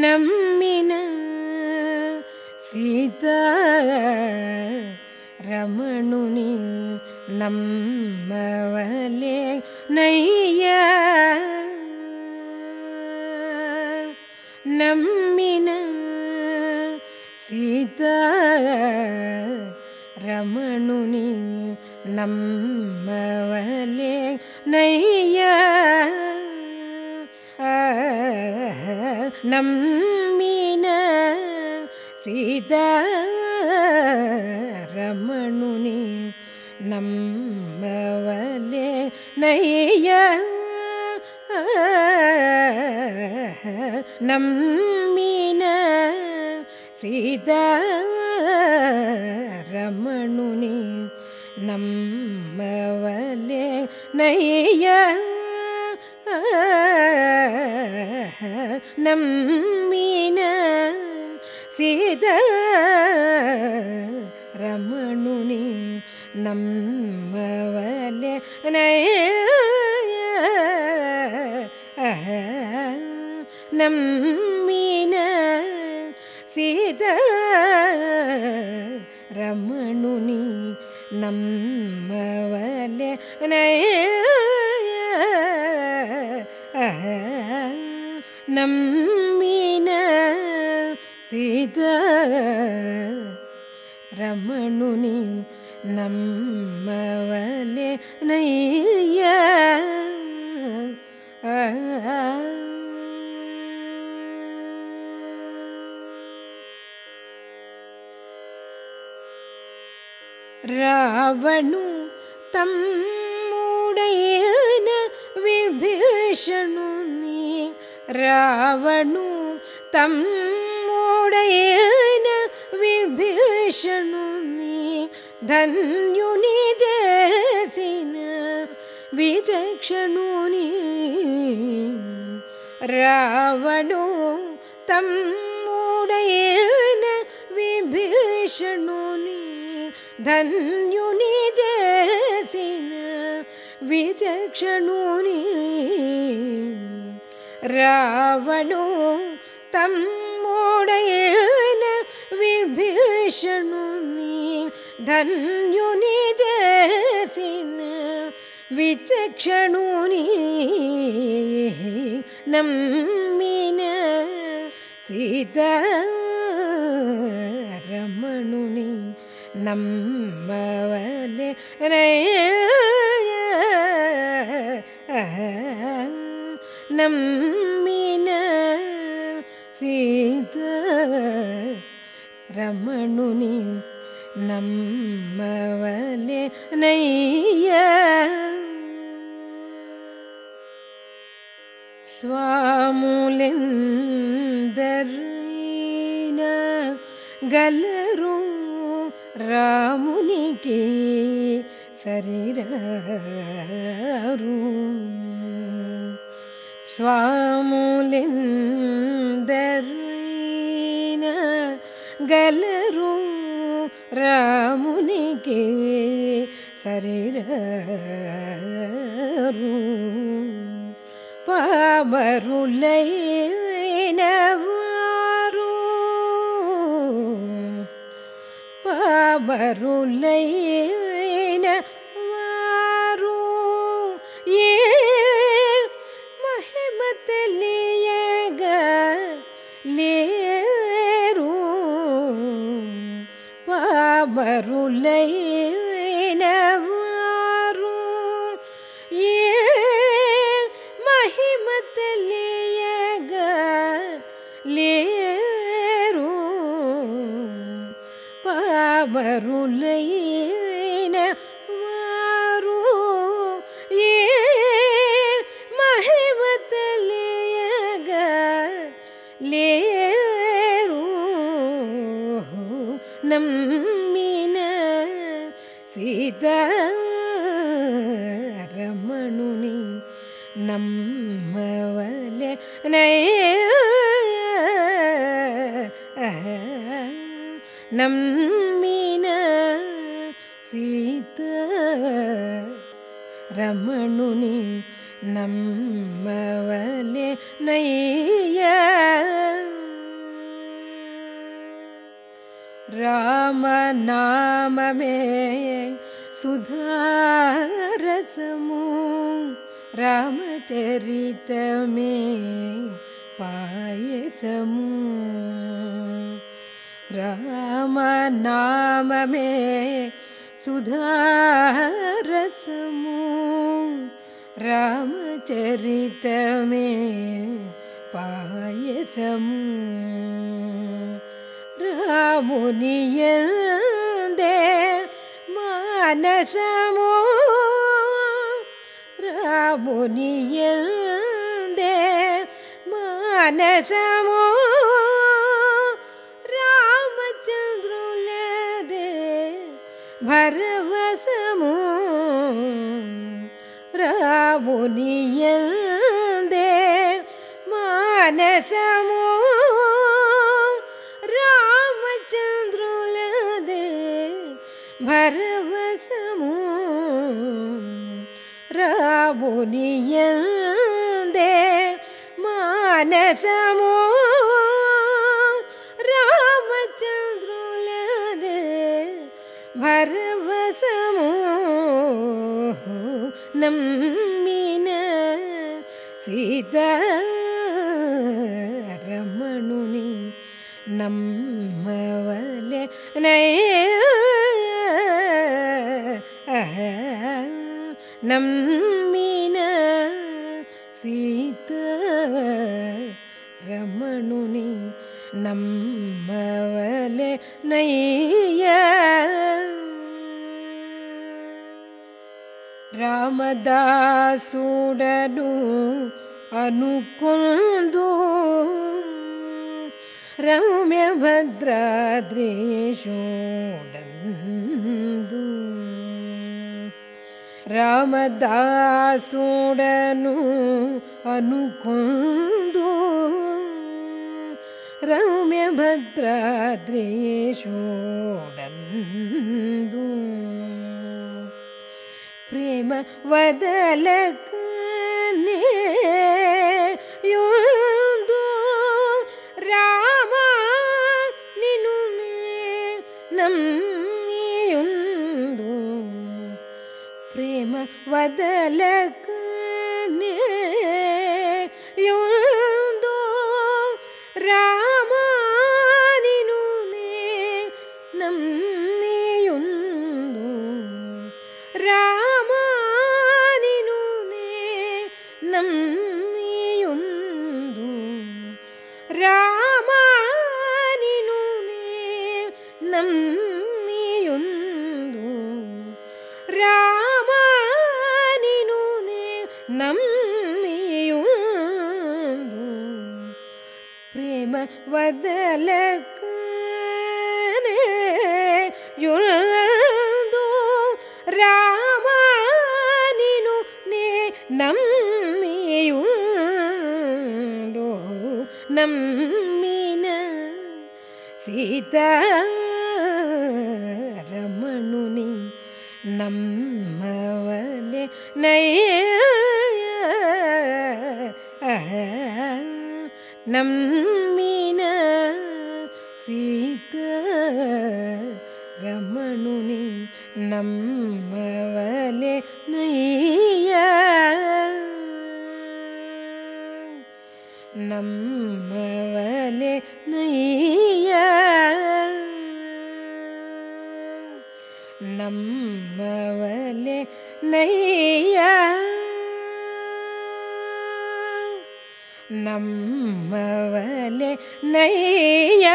ನಮ್ಮಿನ ಸೀತಾ ರಮಣುನಿ ನಮ್ಮವಲೆ ನಯ್ಯ ನಮ್ಮಿನ ಸೀತಾ ರಮಣುನಿ ನಮ್ಮವಲೆ ನಯ್ಯ నమ్మిన సీతారమణుని నమ్మవలే నయ్య నమ్మిన సీతారమణుని నమ్మవలే నయ్య നമ്മീന സീത രമണുനി നമ്മവല നമ്മീന സീത രമണുനി നമ്മവല നയ ರಮಣುನಿ ನಮ್ಮವಲೆ ನಯ ನಮ್ಮಿನ ಸೀತಾ ರಮಣುನಿ ನಮ್ಮವಲೆ ನಯ್ಯ ರಾವಣು ತಮ್ಮುಡೆಯನ ವಿಭೀಷಣು रावणु तं मूडयेन विभीषणुनि धन्युनि सीं विचक्षणुनि रावणो तं मूडयेन विभीषणुनि धन्युनि धनयुनिजे बीचक्षणुनि രാവണവും തമ്മുടയന വിഭീഷണു നീ ധന്യു നിജസിന വിചക്ഷണു നീ നമ്മിന സീത രമണുനി നമ്മവലെ രേ നമ്മിന സീത രമണുനി നമ്മവലെ നയ്യ. സ്വാമുലിന്ദരീന ഗലരു രാമുനിക്ക് ശരീരൂ സ്വാമുലിന്ദർന ഗലരു രാമുനിക്ക് ശരീരൂ പവരുലൈനവാരൂ പവരുലൈ அவருளை மகிமத்தலேயக லேரும் பவருளை நம்மவலனை நம்மின சீத ரமணுனி நம்மவலே நைய ராமநாமமே சுதாரசமூ रामचरितमे पयसमूह रामनामे सुधारसमु। रामचरितमे पायसमु। रामुनियन्दे दे मानसमू। முனியில் மனசமோ ராமச்சந்திரே பரவசமோ ராமுனியில் மனசமோ പുറപുലിയന്തേ മാനസമോ? രാമചന്ദ്രുലത് ഭരവസമോ? നമ്മിന സീത രമണുനി നമ്മവല നയ നമ്മിന സീത രമണുനി നമ്മവലെ നയ്യ ರಾಮದಾಸುಡನು ಅನುಕೊಂದು ರಮ್ಯ ಭದ್ರಾದ್ರೇಶೋಡಂದು ರಾಮದಾಸುಡನು ಅನುಕೊಂದು ರಮ್ಯ ಭದ್ರಾದ್ರೇಶೋಡಂದು ಪ್ರೇಮ ವದಲಕನೆ ಯೊಂದು പ്രേമ വദലക്ക് രാമാനിനു നമ്മ ಪ್ರೇಮ ವದಲಕನೆ ಯೊಂದು ರಾಮ ನೀನು ನೇ ನಮ್ಮಿಯುಂದು ನಮ್ಮಿನ ಸೀತಾ ರಮಣುನಿ ನಮ್ಮವಲೆ ನಯ నమ్మిన సీత రమణుని నమ్మవలే నయ్య నమ్మవలే నయ్య నమ్మవలే నయ్యా ನಮ್ಮವಲೆ ನೈಯ